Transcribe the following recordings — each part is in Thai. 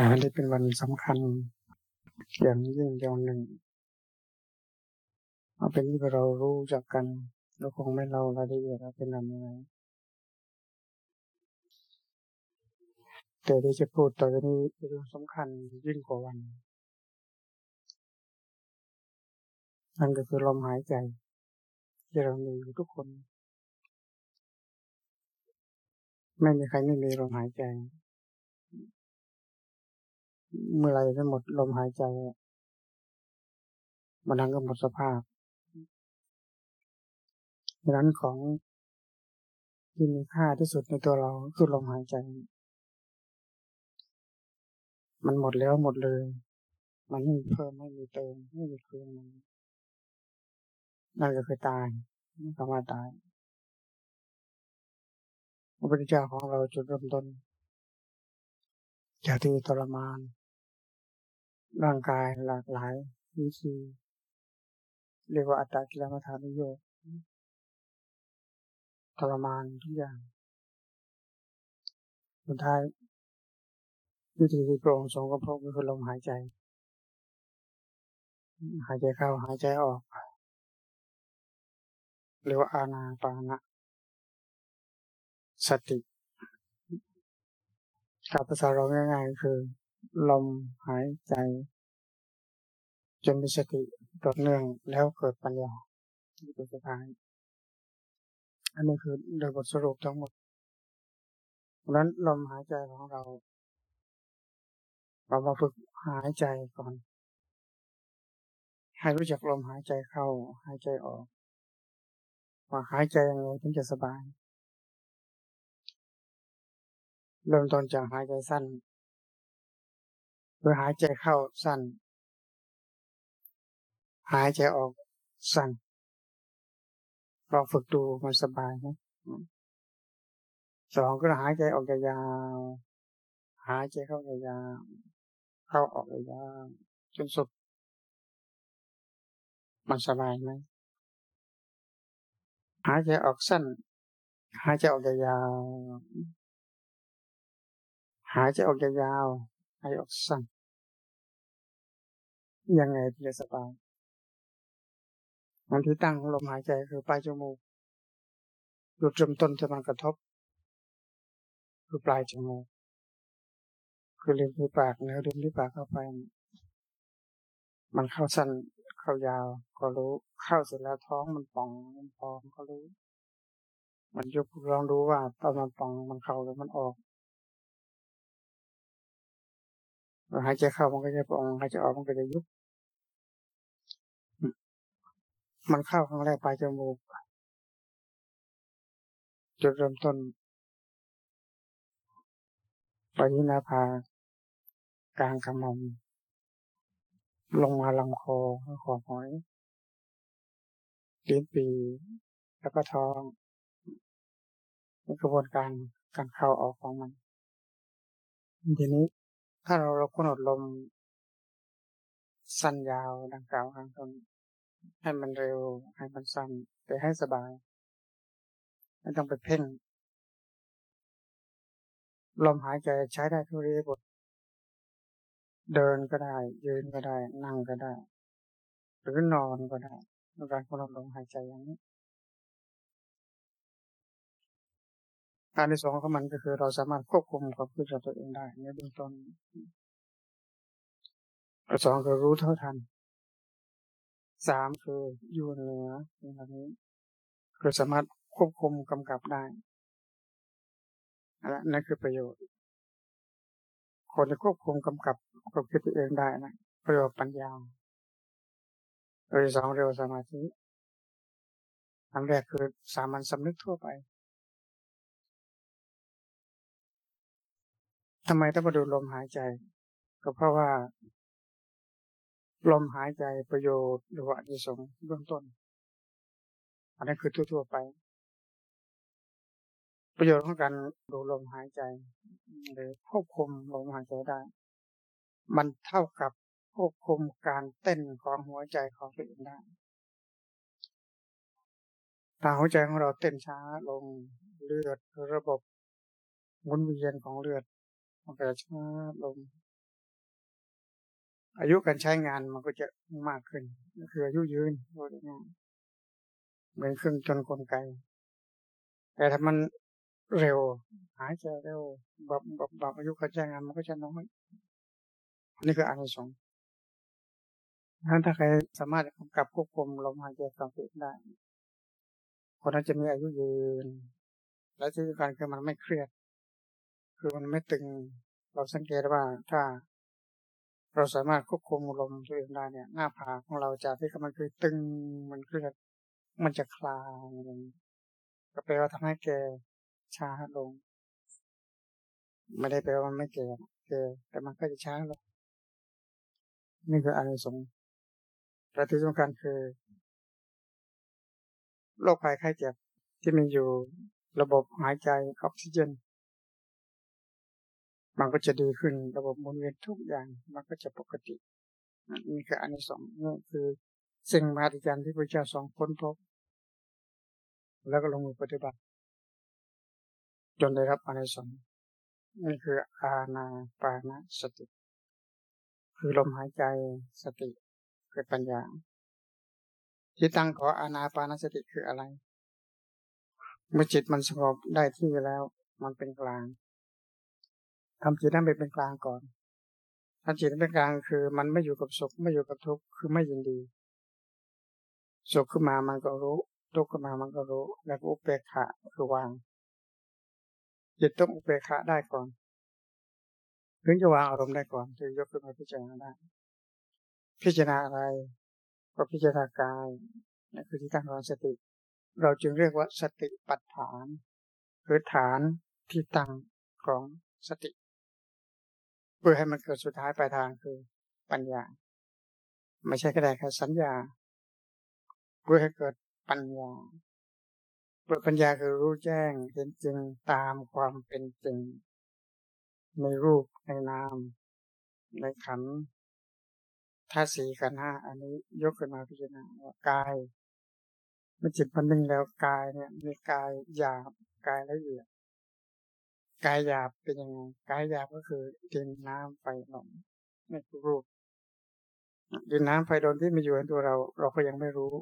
อันนี้เป็นวันสำคัญ อย่างยิ่งอย่างหนึ่งเอาเป็นที่เรารู้จักกันเราคงไม่เล่ารายละเอียดว่าเป็นยังไงแต่ที่จะพูดต่อไปนี้เป็นเรื่องสำคัญยิ่งกว่าวัน นั่นก็คือลมหายใจ ที่เรามีอยู่ทุกคน ไม่มีใครไม่มีลมหายใจ เมื่อไรจะหมดลมหายใจมันนั้นก็หมดสภาพดังนั้นของที่มีค่าที่สุดในตัวเราคือลมหายใจ มันหมดแล้วหมดเลย มันไม่มีเพิ่มไม่มีเติมไม่มีคืนมันนั่นก็คือตายคำว่าตายพระพุทธเจ้าของเราจุดเริ่มต้นจากที่ทรมาน ร่างกายหลากหลายวิธีเรียกว่าอัตตากิลมัฐานุโยกทรมานทุกอย่างสุดท้ายวิธีที่พระองค์ทรงก็พบก็คือลมหายใจ หายใจเข้าหายใจออกเรียกว่าอาณาปานะสติกับภาษาเราง่ายๆ คือ ลมหายใจ จนมีสติต่อเนื่องแล้วเกิดปัญญาที่เป็นสุดท้าย อันนี้คือโดยบทสรุปทั้งหมดเพราะนั้นลมหายใจของเรา เรามาฝึกหายใจก่อน ให้รู้จักลมหายใจเข้า หายใจออก ว่าหายใจยังไงถึงจะสบาย เริ่มต้นจากหายใจสั้น โดยหายใจเข้าสั้น หายใจออกสั้นลองฝึกดูมันสบายไหมสองก็หายใจออกยาวหายใจเข้ายาวเข้าออกยาวจนสุด มันสบายไหมหายใจออกสั้น หายใจออกยาวหายใจออกยาว หายใจออกสั้นยังไงถึงจะสบายมันที่ตั้งลมหายใจคือปลายจมูกจุดเริ่มต้นที่มันกระทบ คือปลายจมูกคือริมที่ปากเนื้อริมที่ปากเข้าไป มันเข้าสั้นเข้ายาว ก็รู้เข้าเสร็จแล้วท้องมันป่องมันพองก็รู้ มันยกลองดูว่าตอนมันป่องมันเข้าหรือมันออก หายใจเข้ามันก็จะปองหายใจออกมันก็จะยุบ มันเข้าครั้งแรกปลายจมูกจุดเริ่มต้นไปที่หน้าผากลางกระหม่อมลงมาลำคอขอหอยลิ้นปี แล้วก็ท้องนี่กระบวนการการเข้าออกของมันทีนี้ ถ้าเราเรากำหนดลมสั้นยาวดังกล่าวข้างต้นให้มันเร็วให้มันสั้นแต่ให้สบาย ไม่ต้องไปเพ่ง ลมหายใจใช้ได้ทุกเรียบทเดินก็ได้ ยืนก็ได้ นั่งก็ได้ หรือนอนก็ได้ในการกำหนดลมหายใจอย่างนี้ การที่สองของมันก็คือเราสามารถควบคุมความคิดของตัวเองได้ในเบื้องต้นสองคือรู้เท่าทันสามคืออยู่เหนืออย่างนี้คือสามารถควบคุมกำกับได้นั่นคือประโยชน์ คนจะควบคุมกำกับความคิดตัวเองได้นะประโยชน์ปัญญาโดยสองเร็วสมาธิอันแรกคือสามัญสำนึกทั่วไป ทำไมต้องมาดูลมหายใจ ก็เพราะว่า ลมหายใจประโยชน์หรือว่าอิสงเบื้องต้น อันนี้คือทั่วๆไป ประโยชน์ของการดูลมหายใจ หรือควบคุมลมหายใจได้ มันเท่ากับควบคุมการเต้นของหัวใจของตัวเองได้ถ้าหัวใจของเราเต้นช้าลงเลือดระบบหมุนเวียนของเลือด มันก็จะช้าลง อายุการใช้งานมันก็จะมากขึ้นคืออายุยืนโดยง่ายเหมือนเครื่องจนกลไก แต่ถ้ามันเร็ว หายใจเร็วแบบแบบแบบอายุการใช้งานมันก็จะน้อยนี่คืออานิสงส์ถ้าใครสามารถกำกับควบคุมลมหายใจสังเกตได้คนนั้นจะมีอายุยืน และที่สำคัญคือมันไม่เครียด คือมันไม่ตึง เราสังเกตว่าถ้า เราสามารถควบคุมลมตัวเองได้เนี่ย หน้าผากของเราจากที่มันเคยตึงมันเครียดมันจะคลายก็แปลว่าทำให้แกช้าลง ไม่ได้แปลว่ามันไม่แก่แก่แต่มันก็จะช้าลงนี่คืออานิสงส์และที่สำคัญคือโรคภัยไข้เจ็บที่มีอยู่ระบบหายใจออกซิเจน มันก็จะดีขึ้นระบบหมุนเวียนทุกอย่างมันก็จะปกตินี่คืออันที่สองนี่คือสิ่งมหัศจรรย์ที่พระเจ้าสองค้นพบ แล้วก็ลงมือปฏิบัติ จนได้รับอันที่สองนี่คืออาณาปานสติ คือลมหายใจสติเกิดปัญญา ที่ตั้งขออานาปานสติคืออะไร เมื่อจิตมันสงบได้ที่แล้ว มันเป็นกลาง ทำจิตนั้นเป็นกลางก่อนทำจิตนั้นเป็นกลางคือ มันไม่อยู่กับสุขไม่อยู่กับทุกข์คือไม่ยินดี สุขขึ้นมามันก็รู้ ทุกข์ขึ้นมามันก็รู้ แล้วอุเบกขาคือวางจิตต้องอุเบกขาได้ก่อนถึงจะวางอารมณ์ได้ก่อนถึงยกขึ้นมาพิจารณาได้พิจารณาอะไรก็พิจารณากายนี่คือที่ตั้งของสติ เราจึงเรียกว่าสติปัฏฐานคือฐานที่ตั้งของสติ เพื่อให้มันเกิดสุดท้ายปลายทางคือปัญญา ไม่ใช่แค่ได้แค่สัญญา เพื่อให้เกิดปัญญาเพื่อปัญญาคือรู้แจ้งเห็นจริงตามความเป็นจริง ในรูปในนาม ในขันถ้าสี่กันห้าอันนี้ยกขึ้นมาพิจารณาว่ากายเมันจิตมันนิ่งแล้วกายเนี่ยมีกายหยาบกายละเอียด กายหยาบเป็นยังไงกายหยาบก็คือดินน้ำไฟลมนี่รูปดินน้ำไฟลมที่มีอยู่ในตัวเรา เราก็ยังไม่รู้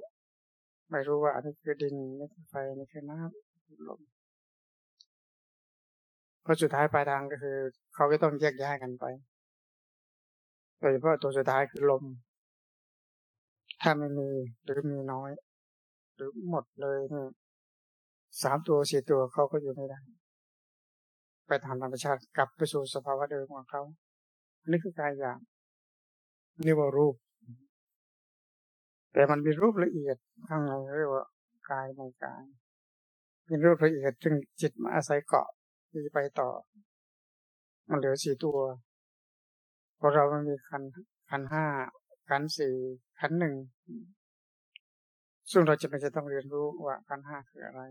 ไม่รู้ว่าอันนี้คือดินนี่คือไฟนี่คือน้ำลมเพราะสุดท้ายปลายทางก็คือ เขาก็ต้องแยกย้ายกันไปโดยเฉพาะตัวสุดท้ายคือลม ถ้าไม่มีหรือมีน้อย หรือหมดเลยเนี่ยสามตัวสี่ตัวเขาก็อยู่ไม่ได้ ไปตามธรรมชาติกลับไปสู่สภาวะเดิมของเขาอันนี้คือกายอย่างนี่ว่ารูป แต่มันมีรูปละเอียดข้างในเรียกว่ากายในกายเป็นรูปละเอียดจึงจิตมาอาศัยเกาะที่ไปต่อ มันเหลือสี่ตัวพอเรามันมีขันขันห้าขันสี่ขันหนึ่งซึ่งเราจะเป็นจะต้องเรียนรู้ว่าขันห้าคืออะไร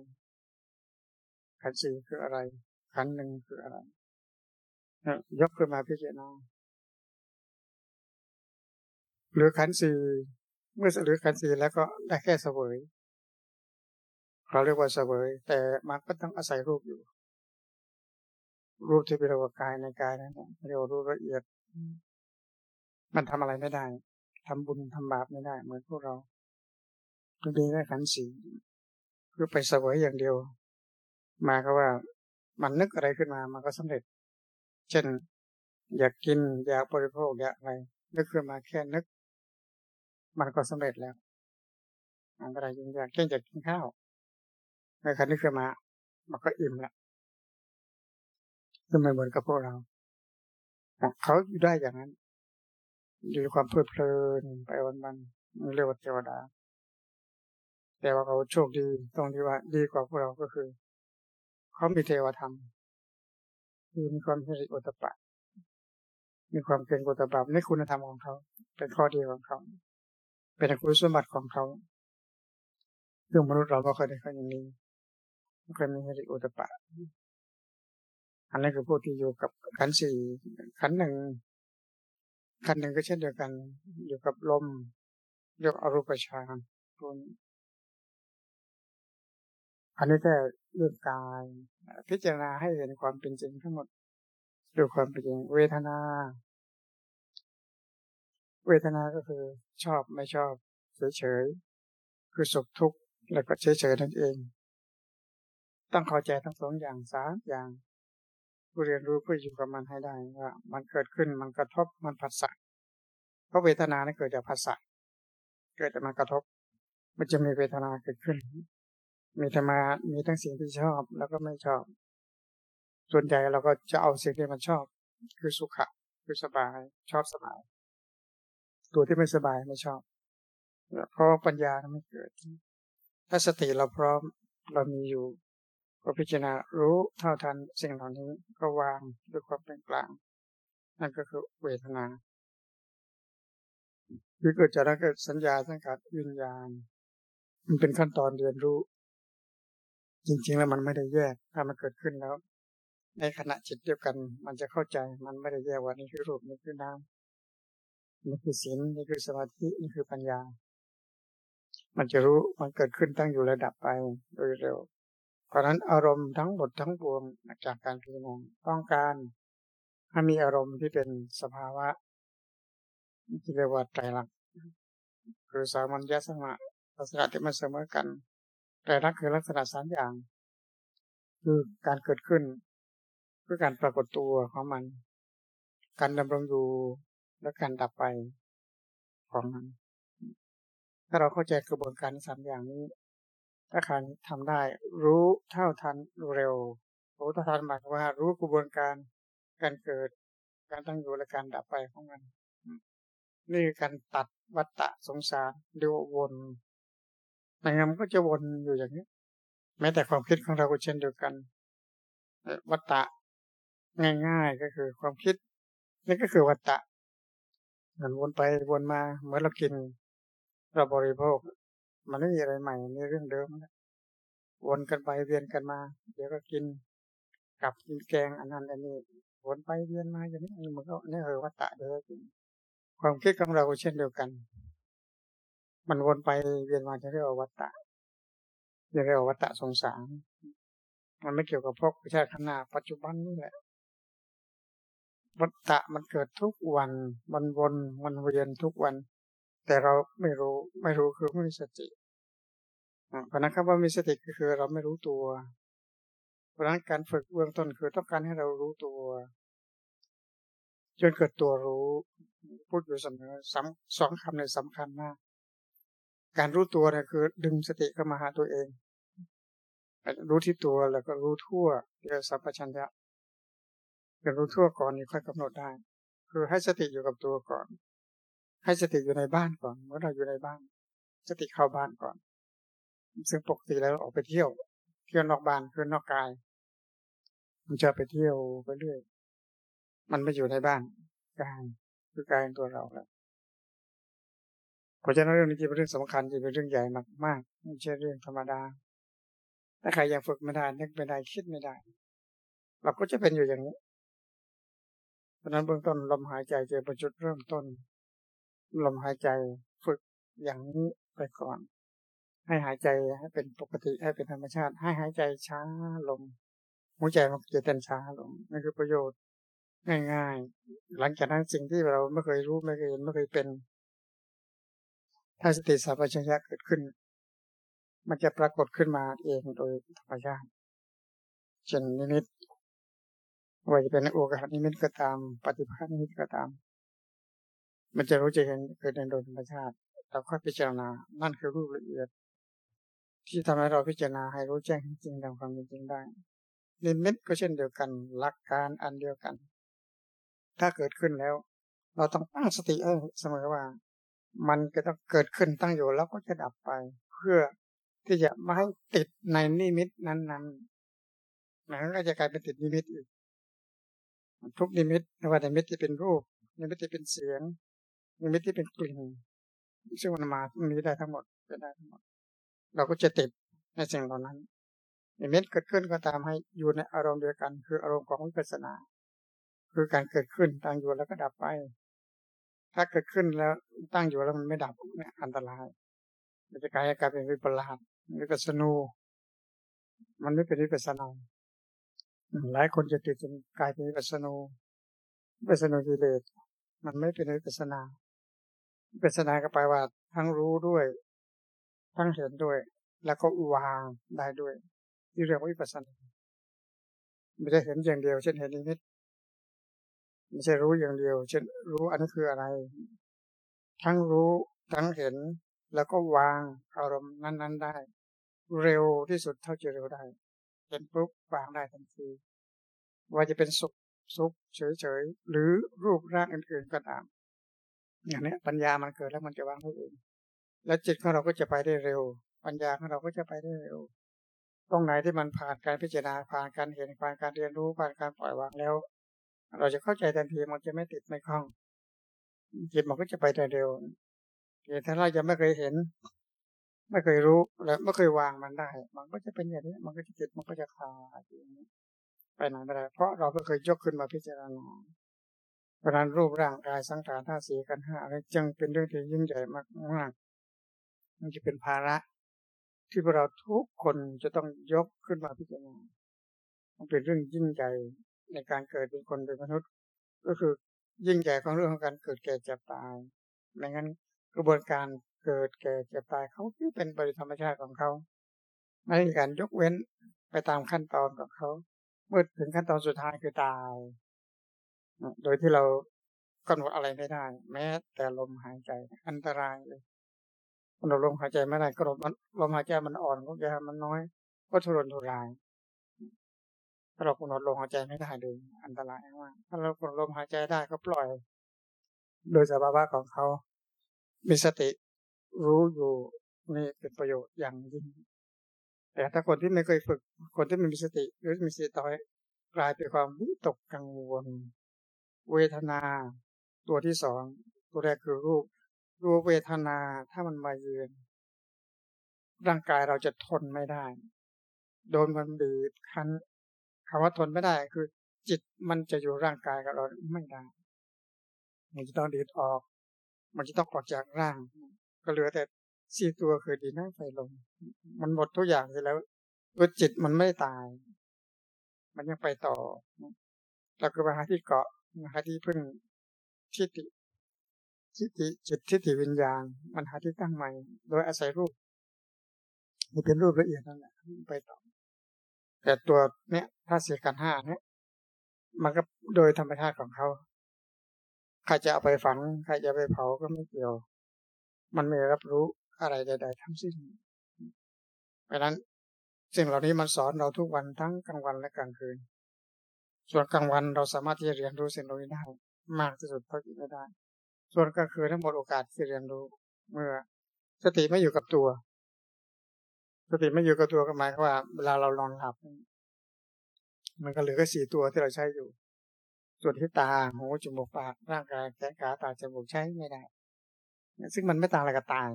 ขันสี่คืออะไร ขันหนึ่งคืออะไรยกขึ้นมาพิจารณาหรือขันสี่เมื่อหรือขันสี่แล้วก็ได้แค่เสวยเราเรียกว่าเสวย แต่มันก็ต้องอาศัยรูปอยู่ รูปที่เป็นระกายในกายนั้นเรียกว่ารูปละเอียด มันทำอะไรไม่ได้ทำบุญทำบาปไม่ได้ เหมือนพวกเราก็ดีแค่ขันสี่คือไปเสวยอย่างเดียว มาก็ว่า มันนึกอะไรขึ้นมา มันก็สำเร็จ เช่น อยากกิน อยากบริโภคอยากอะไรนึกขึ้นมาแค่นึก มันก็สำเร็จแล้วมันอะไรยิ่งอยากเช่นอยากกินข้าวเมื่อคันนึกขึ้นมา มันก็อิ่มละคือไม่เหมือนกับพวกเราเขาอยู่ได้อย่างนั้นอยู่ความเพลิดเพลินไปวันวันเรียกว่าเทวดา แต่ว่าเขาโชคดีตรงที่ว่าดีกว่าพวกเราก็คือ เขามีเทวธรรมคือมีความเฮริโอตปะมีความเก่งโอตปะในคุณธรรมของเขา เป็นข้อดีของเขา เป็นคุณสมบัติของเขาเรื่องมนุษย์เราก็เคยได้ข้ออย่างนี้เคยมีเฮริโอตปะ อันนี้คือผู้ที่อยู่กับขันสี่ขันหนึ่งขันหนึ่งก็เช่นเดียวกัน อยู่กับลมเรียกอรูปฌานตัวนี้ อันนี้ก็เรื่องกาย พิจารณาให้เห็นความเป็นจริงทั้งหมดดูความเป็นจริง เวทนา เวทนาก็คือชอบไม่ชอบเฉยๆคือสุขทุกข์แล้วก็เฉยๆนั่นเอง ต้องเข้าใจทั้งสองอย่างสามอย่างผู้เรียนรู้เพื่ออยู่กับมันให้ได้ว่ามันเกิดขึ้นมันกระทบมันผัสสะเพราะเวทนานี่เกิดจากผัสสะเกิดจากมันกระทบ มันจะมีเวทนาเกิดขึ้น มีธรรมามีทั้งสิ่งที่ชอบแล้วก็ไม่ชอบ ส่วนใหญ่เราก็จะเอาสิ่งที่มันชอบ คือสุขะคือสบายชอบสบาย ตัวที่ไม่สบายไม่ชอบ เพราะปัญญาไม่เกิด ถ้าสติเราพร้อมเรามีอยู่ก็พิจารณารู้เท่าทันสิ่งเหล่านี้ก็วางด้วยความเป็นกลาง นั่นก็คือเวทนาคือเกิดจากนั้นเกิดสัญญาสังกัดวิญญาณ มันเป็นขั้นตอนเรียนรู้ จริงๆแล้วมันไม่ได้แยกถ้ามันเกิดขึ้นแล้ว ในขณะจิตเดียวกัน มันจะเข้าใจมันไม่ได้แยกว่านี่คือรูปนี่คือนามนี่คือศีลนี่คือสมาธินี่คือปัญญา มันจะรู้มันเกิดขึ้นตั้งอยู่ระดับไปโดยเร็ว เพราะนั้นอารมณ์ทั้งหมดทั้งปวงจากการพิจารณาต้องการให้มีอารมณ์ที่เป็นสภาวะที่เรียกว่าไตรลักษณ์คือสามัญญสมะลักษณะที่มันเสมอกัน ไตรลักษณ์คือลักษณะสามอย่าง คือการเกิดขึ้นคือการปรากฏตัวของมัน การดำรงอยู่และการดับไปของมัน ถ้าเราเข้าใจกระบวนการสามอย่างนี้ ถ้าใครทำได้รู้เท่าทันเร็วรู้เท่าทันหมายว่า รู้กระบวนการการเกิดการตั้งอยู่และการดับไปของมัน นี่คือการตัดวัฏฏะสงสารเรียกว่าวน แต่งั้นมันก็จะวนอยู่อย่างนี้ แม้แต่ความคิดของเราก็เช่นเดียวกันวัฏฏะง่ายๆก็คือความคิดนี่ก็คือวัฏฏะมันวนไปวนมาเหมือนเรากิน เราบริโภค มันไม่มีอะไรใหม่ในเรื่องเดิมวนกันไปเวียนกันมา เดี๋ยวก็กินกับกินแกงอันนั้นอันนี้วนไปเวียนมาอย่างนี้มันก็นี่คือวัฏฏะเดียวกันความคิดของเราก็เช่นเดียวกัน มันวนไปเวียนมาจะเรียกว่าวัฏฏะจะเรียกว่าวัฏฏะสงสาร มันไม่เกี่ยวกับพวกประชาขณะปัจจุบันนี่แหละ วัฏฏะมันเกิดทุกวัน มันวนมันเวียนทุกวัน แต่เราไม่รู้ไม่รู้คือไม่มีสติเพราะนั้นคำว่ามีสติก็คือเราไม่รู้ตัว เพราะนั้นการฝึกเบื้องต้นคือต้องการให้เรารู้ตัวจนเกิดตัวรู้ พูดอยู่เสมอสองคำเนี่ยสำคัญมาก การรู้ตัวเนี่ยคือ ดึงสติเข้ามาหาตัวเอง รู้ที่ตัวแล้วก็รู้ทั่วเรียกสัพพัญญะจะรู้ทั่วก่อนนี่ค่อยกำหนดได้ คือให้สติอยู่กับตัวก่อน ให้สติอยู่ในบ้านก่อนเมื่อเราอยู่ในบ้าน สติเข้าบ้านก่อน ซึ่งปกติแล้วออกไปเที่ยว เที่ยวนอกบ้านคือนอกกาย มันจะไปเที่ยวไปเรื่อย มันไม่อยู่ในบ้านกายคือกายตัวเราแล้ว เพราะฉะนั้นเรื่องนี้จะเป็นเรื่องสำคัญจะเป็นเรื่องใหญ่มากมากไม่ใช่เรื่องธรรมดา ถ้าใครยังฝึกไม่ได้นึกไม่ได้คิดไม่ได้ เราก็จะเป็นอยู่อย่างนี้เพราะนั้นเบื้องต้นลมหายใจจะเป็นจุดเริ่มต้น ลมหายใจฝึกอย่างนี้ไปก่อน ให้หายใจให้เป็นปกติให้เป็นธรรมชาติ ให้หายใจช้าลงหัวใจมันจะเต้นช้าลงนั่นคือประโยชน์ง่าย ๆ หลังจากนั้นสิ่งที่เราไม่เคยรู้ไม่เคยเห็นไม่เคยเป็น ถ้าสติสัพพัญญะเกิดขึ้น มันจะปรากฏขึ้นมาเองโดยธรรมชาติเช่นนิมิตว่าจะเป็นโอกาสนิมิตก็ตาม ปฏิภาณนิมิตก็ตาม มันจะรู้จะเห็นเกิดในโดยธรรมชาติเราค่อยพิจารณา นั่นคือรูปละเอียด ที่ทำให้เราพิจารณาให้รู้แจ้งจริงตามความเป็นจริงได้นิมิตก็เช่นเดียวกัน หลักการอันเดียวกัน ถ้าเกิดขึ้นแล้ว เราต้องตั้งสติเสมอว่า มันก็ต้องเกิดขึ้นตั้งอยู่แล้วก็จะดับไป เพื่อที่จะไม่ให้ติดในนิมิตนั้นๆมันก็จะกลายเป็นติดนิมิตอีกทุกนิมิตไม่ว่านิมิตที่เป็นรูปนิมิตที่เป็นเสียงนิมิตที่เป็นกลิ่นซึ่งมันมาตรงนี้ได้ทั้งหมดเป็นได้ทั้งหมด เราก็จะติดในสิ่งเหล่านั้นนิมิตเกิดขึ้นก็ตามให้อยู่ในอารมณ์เดียวกัน คืออารมณ์ของวิปัสสนา คือการเกิดขึ้นตั้งอยู่แล้วก็ดับไป ถ้าเกิดขึ้นแล้วตั้งอยู่แล้วมันไม่ดับเนี่ยอันตราย มันจะกลายกลายเป็นวิปลาสวิปัสนูมันไม่เป็นวิปัสนาหลายคนจะติดจนกลายเป็นวิปัสนูวิปัสนูกิเลสมันไม่เป็นวิปัสนาวิปัสนาก็ไปว่าทั้งรู้ด้วย ทั้งเห็นด้วย แล้วก็วางได้ด้วย ที่เรียกว่าวิปัสสนาไม่ได้เห็นอย่างเดียวเช่นเห็นนิมิต ไม่ใช่รู้อย่างเดียว เช่นรู้อันนี้คืออะไร ทั้งรู้ทั้งเห็นแล้วก็วางอารมณ์นั้น ๆได้ เร็วที่สุดเท่าจะเร็วได้เห็นปุ๊บวางได้ทันทีว่าจะเป็นสุขสุขเฉยๆหรือรูปร่างอื่นๆก็ตามอย่างนี้ปัญญามันเกิดแล้วมันจะวางได้เองแล้วจิตของเราก็จะไปได้เร็ว ปัญญาของเราก็จะไปได้เร็วตรงไหนที่มันผ่านการพิจารณาผ่านการเห็นผ่านการเรียนรู้ผ่านการปล่อยวางแล้ว เราจะเข้าใจทันทีมันจะไม่ติดไม่คล้องจิตมันก็จะไปได้เร็วแต่ถ้าเรายังไม่เคยเห็น ไม่เคยรู้และไม่เคยวางมันได้ มันก็จะเป็นอย่างนี้ มันก็จะจิตมันก็จะคาอย่างนี้ไปไหนไม่ได้เพราะเราก็เคยยกขึ้นมาพิจารณาเพราะนั้นรูปร่างกายสังขารท่าสีกันห้าอะไรจึงเป็นเรื่องที่ยิ่งใหญ่มากมากมันจะเป็นภาระ ที่พวกเราทุกคนจะต้องยกขึ้นมาพิจารณามันเป็นเรื่องยิ่งใหญ่ ในการเกิดเป็นคนเป็นมนุษย์ ก็คือยิ่งใหญ่ของเรื่องของการเกิดแก่เจ็บตายไม่งั้นกระบวนการเกิดแก่เจ็บตายเขาที่เป็นปริธรรมชาติของเขาไม่มีการยกเว้นไปตามขั้นตอนของเขาเมื่อถึงขั้นตอนสุดท้ายคือตาย โดยที่เรากำหนดอะไรไม่ได้ แม้แต่ลมหายใจอันตรายเลยกำหนดลมหายใจไม่ได้กำหนดลมหายใจมันอ่อนก็จะมันน้อย ก็ทุรนทุราย ถ้าเรากำหนดลมหายใจไม่ได้เลยอันตรายมากถ้าเรากำหนดลมหายใจได้ก็ปล่อย โดยสภาวะของเขา มีสติรู้อยู่นี่เป็นประโยชน์อย่างยิ่ง แต่ถ้าคนที่ไม่เคยฝึก คนที่ไม่มีสติ หรือมีสติต่อยกลายเป็นความวิตกกังวล เวทนา ตัวที่สอง ตัวแรกคือรูป รูปเวทนาถ้ามันมาเยือนร่างกายเราจะทนไม่ได้ โดนมันบีบคั้น คำว่าทนไม่ได้คือ จิตมันจะอยู่ร่างกายกับเราไม่ได้ มันจะต้องดีดออก มันจะต้องออกจากร่าง ก็เหลือแต่สี่ตัวคือดีน้ำไฟลมมันหมดทุกอย่างไปแล้วตัวจิตมันไม่ตาย มันยังไปต่อเราก็มาหาที่เกาะหาที่พึ่งทิฏฐิทิฏฐิจิตทิฏฐิวิญญาณ มันหาที่ตั้งใหม่ โดยอาศัยรูปมันเป็นรูปละเอียดนั่นแหละไปต่อ แต่ตัวเนี้ยถ้าเสียกันห้าเนี้ยมันก็โดยธรรมชาติของเขาใครจะเอาไปฝังใครจะไปเผาก็ไม่เกี่ยว มันไม่รับรู้อะไรใด ๆ ทั้งสิ้น เพราะนั้นสิ่งเหล่านี้มันสอนเราทุกวันทั้งกลางวันและกลางคืน ส่วนกลางวันเราสามารถที่จะเรียนรู้สิ่งเหล่านี้ได้มากที่สุดเท่าที่จะได้ ส่วนกลางคืนทั้งหมดโอกาสที่เรียนรู้ เมื่อสติไม่อยู่กับตัว สติไม่อยู่กับตัวก็หมายความว่าเวลาเรานอนหลับ มันก็เหลือแค่สี่ตัวที่เราใช้อยู่ ส่วนที่ตาหูจมูกปากร่างกายแขนขาตาจมูกใช้ไม่ได้ ซึ่งมันไม่ต่างอะไรกับตาย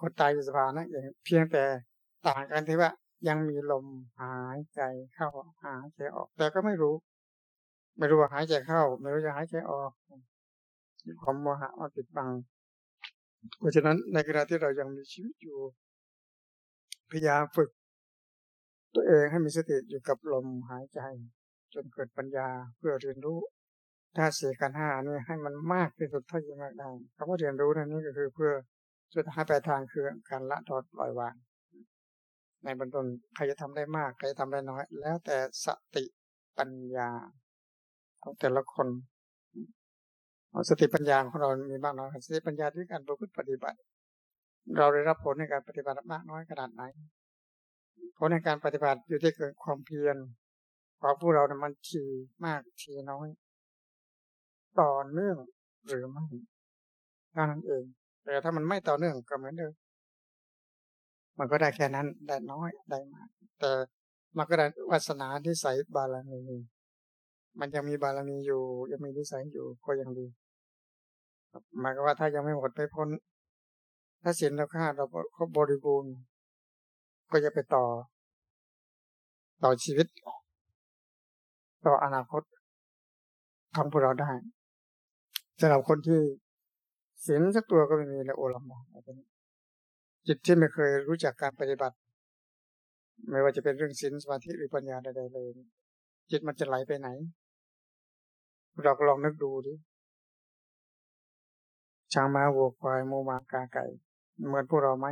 คนตายอยู่สภาวนะอย่างเพียงแต่ต่างกันที่ว่ายังมีลมหายใจเข้าหายใจออก แต่ก็ไม่รู้ ไม่รู้ว่าหายใจเข้า ไม่รู้จะหายใจออกความโมหะมาปิดบังเพราะฉะนั้นในขณะที่เรายังมีชีวิตอยู่ พยายามฝึก ตัวเองให้มีสติอยู่กับลมหายใจ จนเกิดปัญญาเพื่อเรียนรู้ถ้าเสียกันห้านี่ให้มันมากที่สุดเท่าที่มากได้คำว่าเรียนรู้นั่นนี่ก็คือเพื่อสุดท้ายปลายทางคือการละทอดปล่อยวาง ในบรรทนใครจะทำได้มากใครจะทำได้น้อย แล้วแต่สติปัญญาของแต่ละคนสติปัญญาของเรามีบ้างน้อยสติปัญญาที่การประพฤติปฏิบัติ เราได้รับผลในการปฏิบัติมากน้อยขนาดไหน ผลในการปฏิบัติอยู่ที่เกิดความเพียรของผู้เรานะมันทีมากทีน้อย ต่อเนื่องหรือไม่ท่านั้นเอง แต่ถ้ามันไม่ต่อเนื่องก็เหมือนเดิมมันก็ได้แค่นั้นได้น้อยได้มาก แต่มันก็ได้วาสนาที่ใส่บารมีมันยังมีบารมีอยู่ ยังมีนิสัยอยู่ก็ยังดีหมายก็ว่าถ้ายังไม่หมดไปพ้น ถ้าศีลเราค่าเราครบบริบูรณ์ ก็จะไปต่อ ต่อชีวิต ต่ออนาคตของพวกเราได้สำหรับคนที่ศีลสักตัวก็ไม่มีเลยโอลมองจิตที่ไม่เคยรู้จักการปฏิบัติ ไม่ว่าจะเป็นเรื่องศีลสมาธิหรือปัญญาใดๆเลย จิตมันจะไหลไปไหน เราลองนึกดูดิช้างม้าวัวควายมูหมากาไก่ เหมือนพวกเราไหม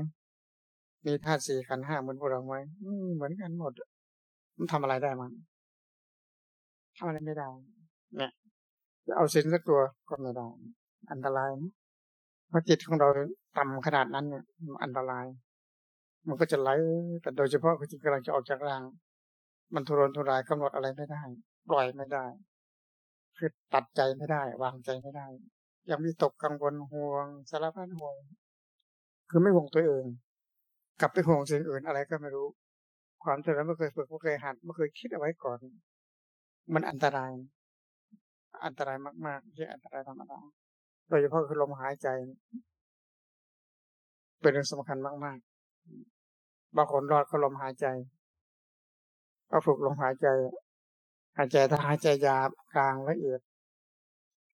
มีธาตุสี่ขันห้าเหมือนพวกเราไหมเหมือนกันหมด มันทำอะไรได้มั้งทำอะไรไม่ได้ เนี่ย จะเอาสินสักตัวก็ไม่ได้ อันตรายนะเพราะจิตของเราต่ำขนาดนั้นเนี่ยอันตราย มันก็จะไหล แต่โดยเฉพาะจิตกำลังจะออกจากร่าง มันทุรนทุรายกำหนดอะไรไม่ได้ ปล่อยไม่ได้ คือตัดใจไม่ได้ วางใจไม่ได้ ยังมีตกกังวลห่วงสารพัดห่วง คือไม่ห่วงตัวเองกลับไปห่วงสิ่งอื่นอะไรก็ไม่รู้ ความที่เราไม่เคยฝึกไม่เคยหัดไม่เคยคิดเอาไว้ก่อน มันอันตราย อันตรายมากๆที่อันตรายธรรมดาโดยเฉพาะคือลมหายใจ เป็นเรื่องสำคัญมากๆบางคนรอดก็ลมหายใจก็ฝึกลมหายใจ หายใจถ้าหายใจหยาบกลางละเอียด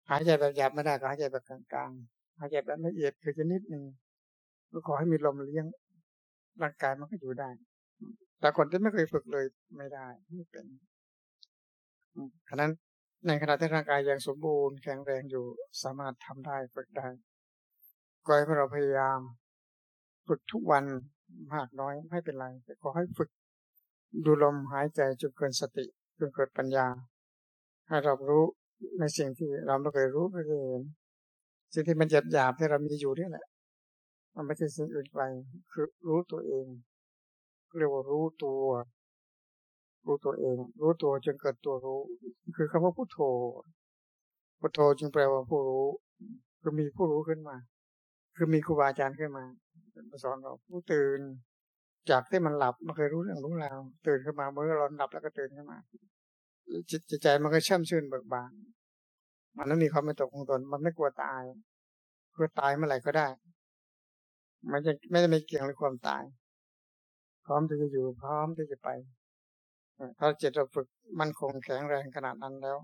หายใจแบบหยาบไม่ได้ก็หายใจแบบกลางๆหายใจแบบละเอียดคือจะนิดหนึ่ง ก็ขอให้มีลมเลี้ยงร่างกายมันก็อยู่ได้ แต่คนที่ไม่เคยฝึกเลยไม่ได้ไม่เป็นฉะนั้นในขณะที่ร่างกายยังสมบูรณ์แข็งแรงอยู่สามารถทำได้ฝึกได้ก็ให้เราพยายาม ฝึกทุกวันมากน้อยไม่เป็นไร แต่ขอให้ฝึกดูลมหายใจจนเกินสติจนเกิดปัญญา ให้เรารู้ในสิ่งที่เราไม่เคยรู้ไม่เคยเห็นสิ่งที่มันหยาบหยาบที่เรามีอยู่นี่แหละ มันไม่ใช่สิ่งอื่นไกลคือรู้ตัวเอง เรียกว่ารู้ตัว รู้ตัวเอง รู้ตัวจนเกิดตัวรู้ คือคำว่าพุทโธพุทโธจึงแปลว่าผู้รู้ คือมีผู้รู้ขึ้นมา คือมีครูบาอาจารย์ขึ้นมาสอนเราผู้ตื่น จากที่มันหลับมันเคยรู้เรื่องรู้ราวตื่นขึ้นมาเมื่อเราหลับแล้วก็ตื่นขึ้นมาจิตใจมันก็ช่ำชื่นเบิกบานมันไม่มีความไม่ตกของตน มันไม่กลัวตายคือตายเมื่อไหร่ก็ได้ มันจะไม่ได้ไม่เกี่ยงกับความตาย พร้อมที่จะอยู่พร้อมที่จะไปถ้าจิตเราฝึกมันคงแข็งแรงขนาดนั้นแล้ว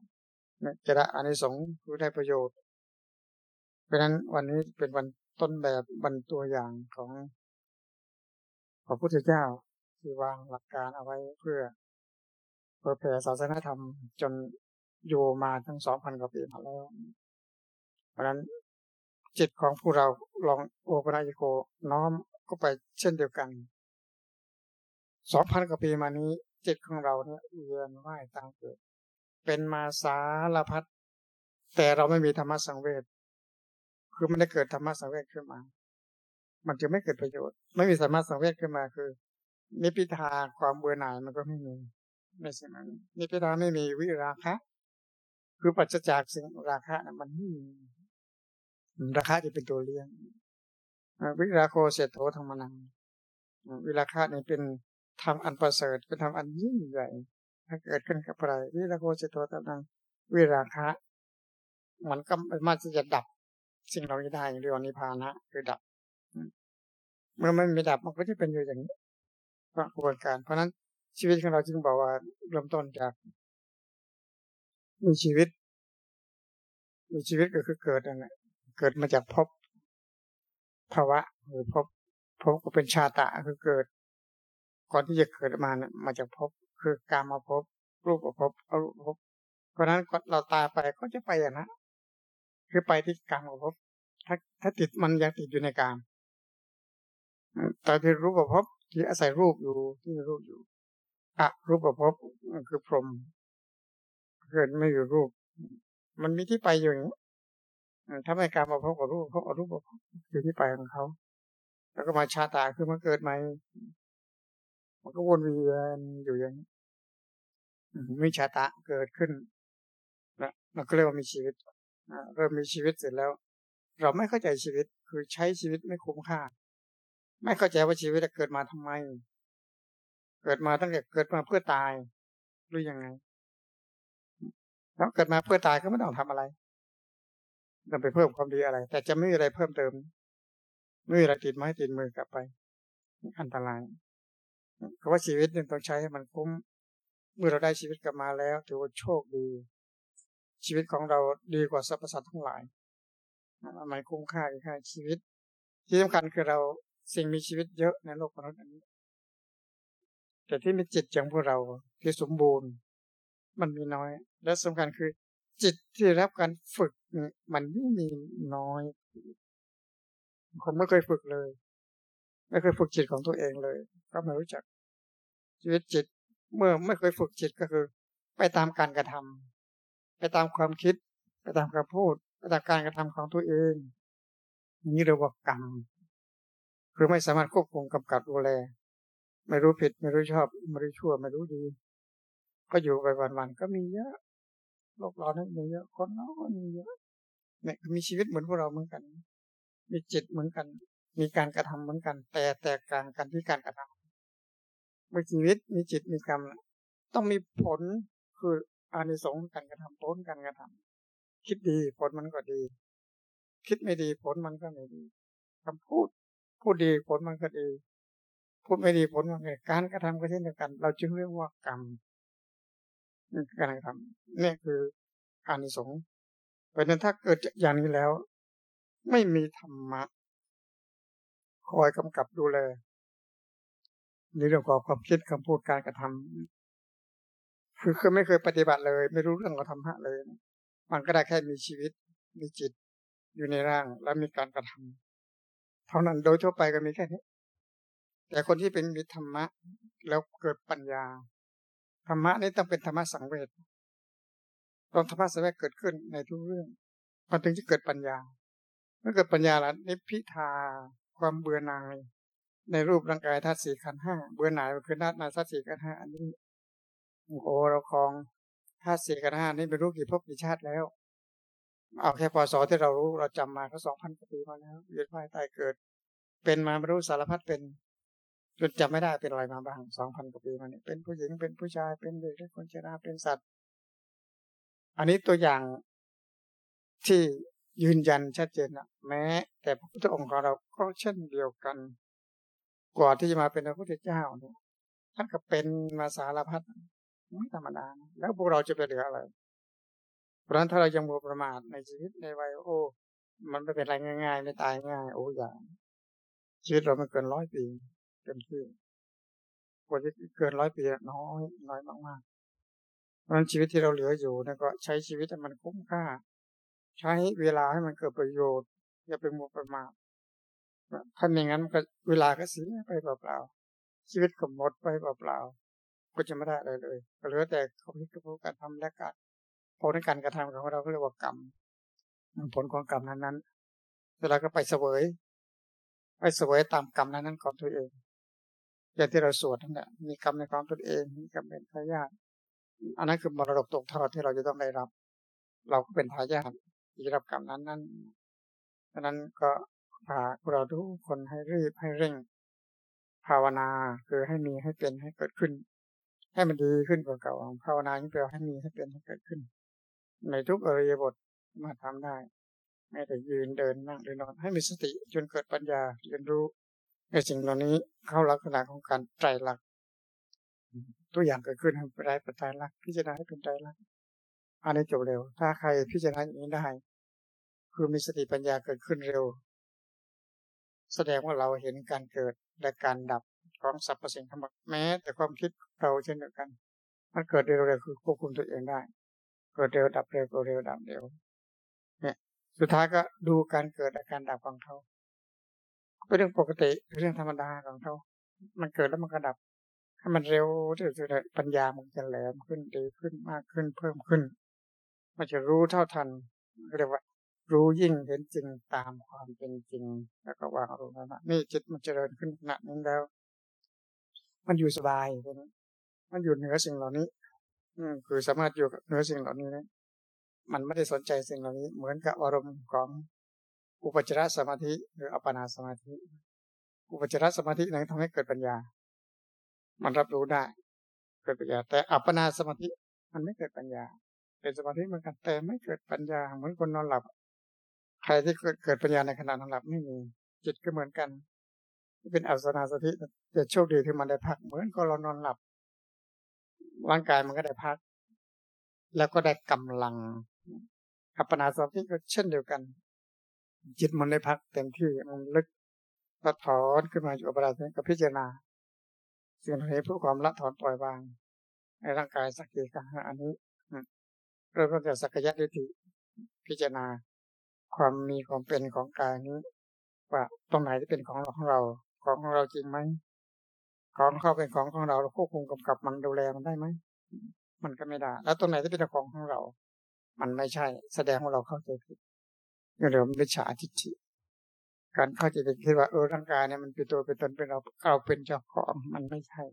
จะได้อานิสงส์รู้ได้ประโยชน์ เพราะนั้นวันนี้เป็นวันต้นแบบวันตัวอย่างของพระพุทธเจ้าที่วางหลักการเอาไว้เพื่อเผยแผ่ศาสนธรรมจนอยู่มาทั้งสองพันกว่าปีมาแล้ว เพราะนั้น จิตของผู้เราลองโอปนายิโกน้อมก็ไปเช่นเดียวกันสองพันกว่าปีมานี้ จิตของเราเนี่ยเวียนว่ายตามเกิด เป็นมาสารพัดแต่เราไม่มีธรรมะสังเวชคือไม่ได้เกิดธรรมะสังเวชขึ้นมา มันจะไม่เกิดประโยชน์ ไม่มีธรรมะสังเวชขึ้นมาคือนิพิทาความเบื่อหน่ายมันก็ไม่มีไม่ใช่นั้นนิพิทาไม่มีวิราคะ คือปัจจจากสิ่งราคะนะมันไม่มี ราคะจะเป็นตัวเลี้ยงวิราโคเสตโธธรรมนังวิราคะนี่ยเป็นทำอันประเสริฐเป็นทำอันยิ่งใหญ่ ถ้าเกิดขึ้นกับใครวิราโคจิตโตตนังวิราคะ มันก็ม่มาจะดับ สิ่งเราไม่ได้อย่างเรียกว่านิพพานะคือดับ เมื่อมันไม่ดับมันก็จะเป็นอยู่อย่างนี้กระบวนการ เพราะนั้นชีวิตของเราจึงบอกว่าเริ่มต้นจากมีชีวิต มีชีวิตก็คือเกิดนั่นแหละ เกิดมาจากพบภาวะหรือพบพบก็เป็นชาตะคือเกิด ก่อนที่จะเกิดมาเนี่ยมาจากพบคือกามาพบรูปภพเอารูปภพเพราะนั้นเราตายไปก็จะไปอย่างนั้นคือไปที่กามภพถ้าถ้าติดมันยังติดอยู่ในกามแต่ที่รูปภพที่อาศัยรูปอยู่ที่รูปอยู่อะรูปภพคือพรหมเกิดไม่อยู่รูป มันมีที่ไปอยู่อย่างนี้ ถ้าไม่การมาพบกับรูปเขาเอรูปคือที่ไปของเขา แล้วก็มาชาตาคือมาเกิดใหม่มันก็วนเวียนอยู่อย่างนี้มีชาตะเกิดขึ้นนะมันก็เรียกว่ามีชีวิตเริ่มมีชีวิตเสร็จแล้ว เราไม่เข้าใจชีวิตคือใช้ชีวิตไม่คุ้มค่า ไม่เข้าใจว่าชีวิตเกิดมาทำไม เกิดมาตั้งแต่เกิดมาเพื่อตายหรือยังไงแล้วเกิดมาเพื่อตายก็ไม่ต้องทำอะไร ต้องไปเพิ่มความดีอะไร แต่จะไม่มีอะไรเพิ่มเติมไม่มีอะไรติดไม้ติดมือกลับไป อันตรายเพราะว่าชีวิตเนี่ยต้องใช้ให้มันคุ้ม เมื่อเราได้ชีวิตกลับมาแล้ว ถือว่าโชคดี ชีวิตของเราดีกว่าสรรพสัตว์ทั้งหลายมันคุ้มค่าค่าชีวิต ที่สำคัญคือเราสิ่งมีชีวิตเยอะในโลกมนุษย์นี้ แต่ที่มีจิตอย่างพวกเราที่สมบูรณ์ มันมีน้อย และสำคัญคือ จิตที่รับการฝึก มันยิ่งมีน้อยผมไม่เคยฝึกเลย ไม่เคยฝึกจิตของตัวเองเลย ก็ไม่รู้จัก ชีวิตจิต เมื่อไม่เคยฝึกจิตก็คือ ไปตามการกระทำไปตามความคิด ไปตามคำพูด ไปตามการกระทำของตัวเอง นี่เรียกว่ากรรมคือไม่สามารถควบคุมกำกับดูแล ไม่รู้ผิด ไม่รู้ชอบ ไม่รู้ชั่ว ไม่รู้ดี ก็อยู่ไปวันๆก็มีเยอะโลกเรานี่มีเยอะคนเราก็มีเยอะ เนี่ยมีชีวิตเหมือนพวกเราเหมือนกัน มีจิตเหมือนกัน มีการกระทำเหมือนกัน แต่แตกต่างกันที่การกระทำเมื่อชีวิตมีจิตมีกรรม ต้องมีผลคืออานิสงส์การกระทำผลการกระทำคิดดีผลมันก็ดี คิดไม่ดีผลมันก็ไม่ดีคำพูดพูดดีผลมันก็ดี พูดไม่ดีผลมันก็การกระทำก็เช่นเดียวกัน เราจึงเรียกว่ากรรมการกระทำนี่คืออานิสงส์ เพราะนั้นถ้าเกิดอย่างนี้แล้ว ไม่มีธรรมะ คอยกำกับดูแลในเรื่องของความคิดคำพูดการกระทำคือคือไม่เคยปฏิบัติเลย ไม่รู้เรื่องของธรรมะเลย มันก็ได้แค่มีชีวิต มีจิต อยู่ในร่างและมีการกระทำเท่านั้นโดยทั่วไปก็มีแค่นี้แต่คนที่เป็นมีธรรมะ แล้วเกิดปัญญาธรรมะนี่ต้องเป็นธรรมะสังเวช ตอนธรรมะสังเวชเกิดขึ้นในทุกเรื่องมันถึงจะเกิดปัญญาเมื่อเกิดปัญญาแล้วนิพพิทาความเบื่อหน่าย ในรูปร่างกายธาตุสี่ขันห้าเบื่อหน่ายคือธาตุนาธาตุสี่ขันห้าอันนี้โอ้เราคลองธาตุสี่ขันห้านี่ไม่รู้กี่ภพกี่ชาติแล้ว เอาแค่พศที่เรารู้เราจำมาก็สองพันกว่าปีมาแล้วเวียนว่ายตายเกิด เป็นมาไม่รู้สารพัดเป็นจนจำไม่ได้เป็นอะไรมาบ้างสองพันกว่าปีมาเนี่ยเป็นผู้หญิงเป็นผู้ชายเป็นเด็กเป็นคนชราเป็นสัตว์ อันนี้ตัวอย่างที่ยืนยันชัดเจนนะแม้ แต่พระพุทธองค์ของเราก็เช่นเดียวกัน กว่าที่จะมาเป็นพระพุทธเจ้าเนี่ยท่านก็เป็นมาสารพัดไม่ธรรมดาแล้วพวกเราจะไปเหลืออะไร เพราะฉะนั้นถ้าเรายังมัวประมาทในชีวิตในวัยโอ้มันไม่เป็นไรง่าย ๆ ไม่ตายง่าย โอ้อย่างชีวิตเราไม่เกินร้อยปีเต็มที่กว่าจะเกินร้อยปีน้อยน้อยมากๆ เพราะฉะนั้นชีวิตที่เราเหลืออยู่นี่ก็ใช้ชีวิตให้มันคุ้มค่า ใช้เวลาให้มันเกิดประโยชน์ อย่าไปมัวประมาทถ้าอย่างนั้นก็เวลาก็เสียไปเปล่าๆชีวิตก็หมดไปเปล่าๆก็จะไม่ได้อะไรเลยเหลือแต่ความคิดกับการทำและการผลในการกระทำของเราเรียกว่ากรรมผลของกรรมนั้นนั้นเวลาก็ไปเสวย ไปเสวยตามกรรมนั้นนั้นของตัวเองอย่างที่เราสวดนั่นแหละมีกรรมในความตัวเองมีกรรมเป็นทายาท อันนั้นคือมรดกตกทอดที่เราจะต้องได้รับ เราก็เป็นทายาทที่รับกรรมนั้นนั้นดังนั้นก็พาเราทุกคนให้รีบให้เร่ง ภาวนาคือให้มีให้เป็นให้เกิดขึ้น ให้มันดีขึ้นกว่าเก่าภาวนายิ่งแปลให้มีให้เป็นให้เกิดขึ้น ในทุกอริยบทมาทำได้แม้แต่ยืนเดินนั่งหรือนอนให้มีสติจนเกิดปัญญาเรียนรู้ในสิ่งเหล่านี้เข้าลักษณะของการไตรลักษณ์ ตัวอย่างเกิดขึ้นให้เป็นไตรลักษณ์พิจารณาให้เป็นไตรลักอันนี้จบเร็ว ถ้าใครพิจารณาอย่างนี้ได้ คือมีสติปัญญาเกิดขึ้นเร็ว แสดงว่าเราเห็นการเกิดและการดับของสรรพสิ่งทั้งหมดแม้ แต่ความคิดเราเช่นเดียวกัน มันเกิดเร็วๆคือควบคุมตัวเองได้ เกิดเร็วดับเร็วเกิดเร็วดับเร็วเนี่ยสุดท้ายก็ดูการเกิดและการดับของเขาเป็นเรื่องปกติเรื่องธรรมดาของเขา มันเกิดแล้วมันก็ดับ ให้มันเร็วที่สุดปัญญามันจะแหลมขึ้นดีขึ้นมากขึ้นเพิ่มขึ้น มันจะรู้เท่าทันเรียกว่า รู้ยิ่งเห็นจริงตามความเป็นจริง แล้วก็วางอารมณ์นั้นนี่จิตมันเจริญขึ้นขนาดนี้แล้ว มันอยู่สบายตรงนี้มันอยู่เหนือสิ่งเหล่านี้ อืมคือสามารถอยู่กับเหนือสิ่งเหล่านี้นะมันไม่ได้สนใจสิ่งเหล่านี้ เหมือนกับอารมณ์ของอุปจารสมาธิหรืออัปปนาสมาธิ อุปจารสมาธินั้นทำให้เกิดปัญญา มันรับรู้ได้ เกิดปัญญา แต่อัปปนาสมาธิมันไม่เกิดปัญญา เป็นสมาธิเหมือนกันแต่ไม่เกิดปัญญาเหมือนคนนอนหลับ ใครที่เกิดเกิดปัญญาในขณะนอนหลับไม่มีจิตก็เหมือนกันเป็นอัศนาสติแต่โชคดีที่มันได้พัก เหมือนกับเรานอนหลับ ร่างกายมันก็ได้พัก แล้วก็ได้กำลัง อัปปนาสมาธิก็เช่นเดียวกัน จิตมันได้พักเต็มที่มันลึกละถอนขึ้นมาอยู่อัปปนาสมาธิกับพิจารณา สิ่งนี้เพื่อความละถอนปล่อยวาง ในร่างกายสักกี่ครั้งอันนี้เริ่มตั้งแต่สักยะทิฏฐิพิจารณา ความมีความเป็นของกายนี้ ว่าตรงไหนที่เป็นของของเรา ของของเราจริงไหมของเข้าเป็นของของเราเราควบคุมกำกับมันดูแลมันได้ไหมมันก็ไม่ได้ แล้วตรงไหนที่เป็นของของเรา มันไม่ใช่ แสดงว่าเราเข้าใจผิดเรียกว่ามิจฉาทิฏฐิ การเข้าใจผิดคิดว่าเออร่างกายเนี่ยมันเป็นตัวเป็นตนเป็นเราเราเป็นเจ้าของมันไม่ใช่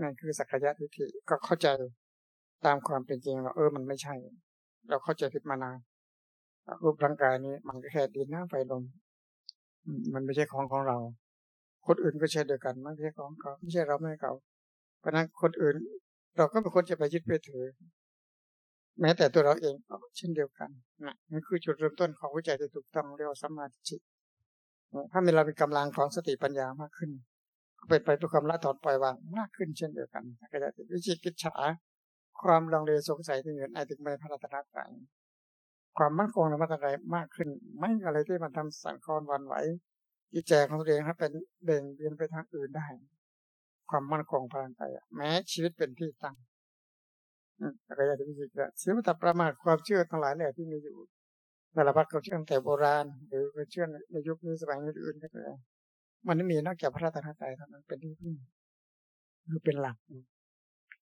นั่นคือสักยะทิฏฐิก็เข้าใจตามความเป็นจริงว่าเออมันไม่ใช่ เราเข้าใจผิดมานานรูปร่างกายนี้มันก็แค่ดินน้ำไฟลมมันไม่ใช่ของของเรา คนอื่นก็ใช่เดียวกันไม่ใช่ของเขาไม่ใช่เราไม่ใช่เขาเพราะนั้นคนอื่น เราก็เป็นคนจะไปยึดไปถือ แม้แต่ตัวเราเองเช่นเดียวกันนะนั่นคือจุดเริ่มต้นของวิจัยที่ถูกต้องเรียกว่าสัมมาทิฏฐิ ถ้ามีเราเป็นกำลังของสติปัญญามากขึ้นเป็นไปเพื่อความละถอนปล่อยวางมากขึ้นเช่นเดียวกันก็จะวิจิกิจฉาความลังเลสงสัยที่เงินไอถึงไม่พัฒนาใจความมั่นคงในมัตตใจมากขึ้น ไม่อะไรที่มันทำสั่นคลอนวันไหวจิตใจของตัวเองให้เป็นเบ่งเบียนไปทางอื่นได้ ความมั่นคงพลังใจแม้ชีวิตเป็นที่ตั้งก็จะถึงจิตเสียมตประมาทความเชื่อทั้งหลายแหล่ที่มีอยู่ แต่ละพักเขาเชื่อตั้งแต่โบราณ หรือเชื่อในยุคนี้สมัยอื่นก็ได้มันไม่มีนอกจากพระราตนใจเท่านั้นเป็นที่พึ่งคือเป็นหลัก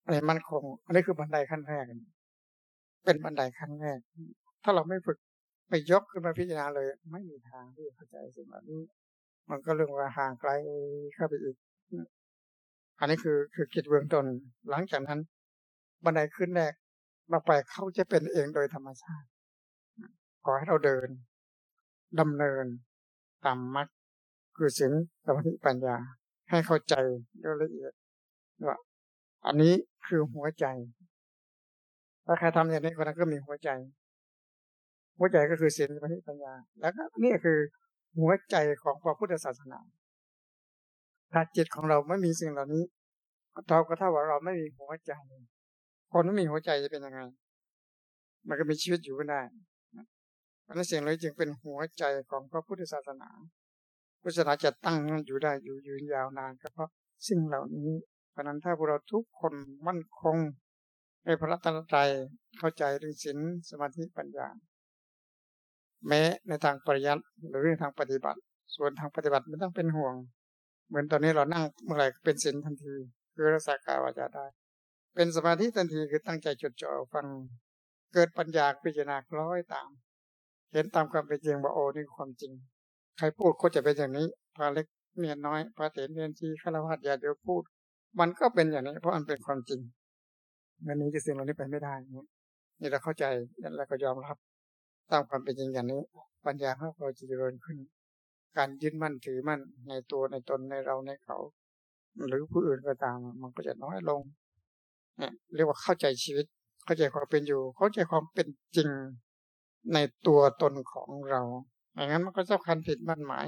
อะไรมันคง อันนี้คือบันไดขั้นแรก เป็นบันไดขั้นแรก ถ้าเราไม่ฝึกไปยกขึ้นมาพิจารณาเลย ไม่มีทางที่เข้าใจสิ่งแบบนี้ มันก็เรื่องว่าห่างไกลเข้าไปอีก อันนี้คือคือกิจเบื้องต้นหลังจากนั้น บันไดขึ้นแรกมาไปเขาจะเป็นเองโดยธรรมชาติ ขอให้เราเดินดำเนินตามมรรคคือศีลสมาธิปัญญา ให้เข้าใจโดยละเอียดว่าอันนี้คือหัวใจ ถ้าใครทำอย่างนี้คนนั้นก็มีหัวใจ หัวใจก็คือศีลสมาธิปัญญา แล้วก็นี่คือหัวใจของพระพุทธศาสนา ถ้าจิตของเราไม่มีสิ่งเหล่านี้เราก็เท่าว่าเราไม่มีหัวใจ คนไม่มีหัวใจจะเป็นยังไง มันก็มีชีวิตอยู่ไม่ได้ เพราะนั้นสิ่งนี้จึงเป็นหัวใจของพระพุทธศาสนาพุทธศาสนาจะตั้งอยู่ได้อยู่ยืนยาวนานก็เพราะสิ่งเหล่านี้เพราะนั้นถ้าพวกเราทุกคนมั่นคงในพระรัตนตรัยเข้าใจเรื่องศีลสมาธิปัญญา แม้ในทางปริยัติหรือเรื่องทางปฏิบัติ ส่วนทางปฏิบัติไม่ต้องเป็นห่วง เหมือนตอนนี้เรานั่งเมื่อไหร่เป็นศีลทันที คือรักษากายวาจาได้ เป็นสมาธิทันทีคือตั้งใจจดจ่อฟัง เกิดปัญญาพิจารณาคล้อยตาม เห็นตามความเป็นจริงว่าโอ้นี่ความจริง ใครพูดก็จะเป็นอย่างนี้พระเล็กเนียนน้อยพระเถรเนียนทีฆราวาสอย่าเดี๋ยวพูด มันก็เป็นอย่างนี้เพราะมันเป็นความจริงมันนี้จะสิ่งเหล่านี้ไปไม่ได้นี่เราเข้าใจแล้วก็ยอมรับตามความเป็นจริงอย่างนี้ ปัญญาของเราจะเจริญขึ้น การยึดมั่นถือมั่นในตัวในตนในเราในเขา หรือผู้อื่นก็ตาม มันก็จะน้อยลงนี่เรียกว่าเข้าใจชีวิต เข้าใจความเป็นอยู่ เข้าใจความเป็นจริง ในตัวตนของเราอย่างนั้นมันก็สำคัญผิดมั่นหมาย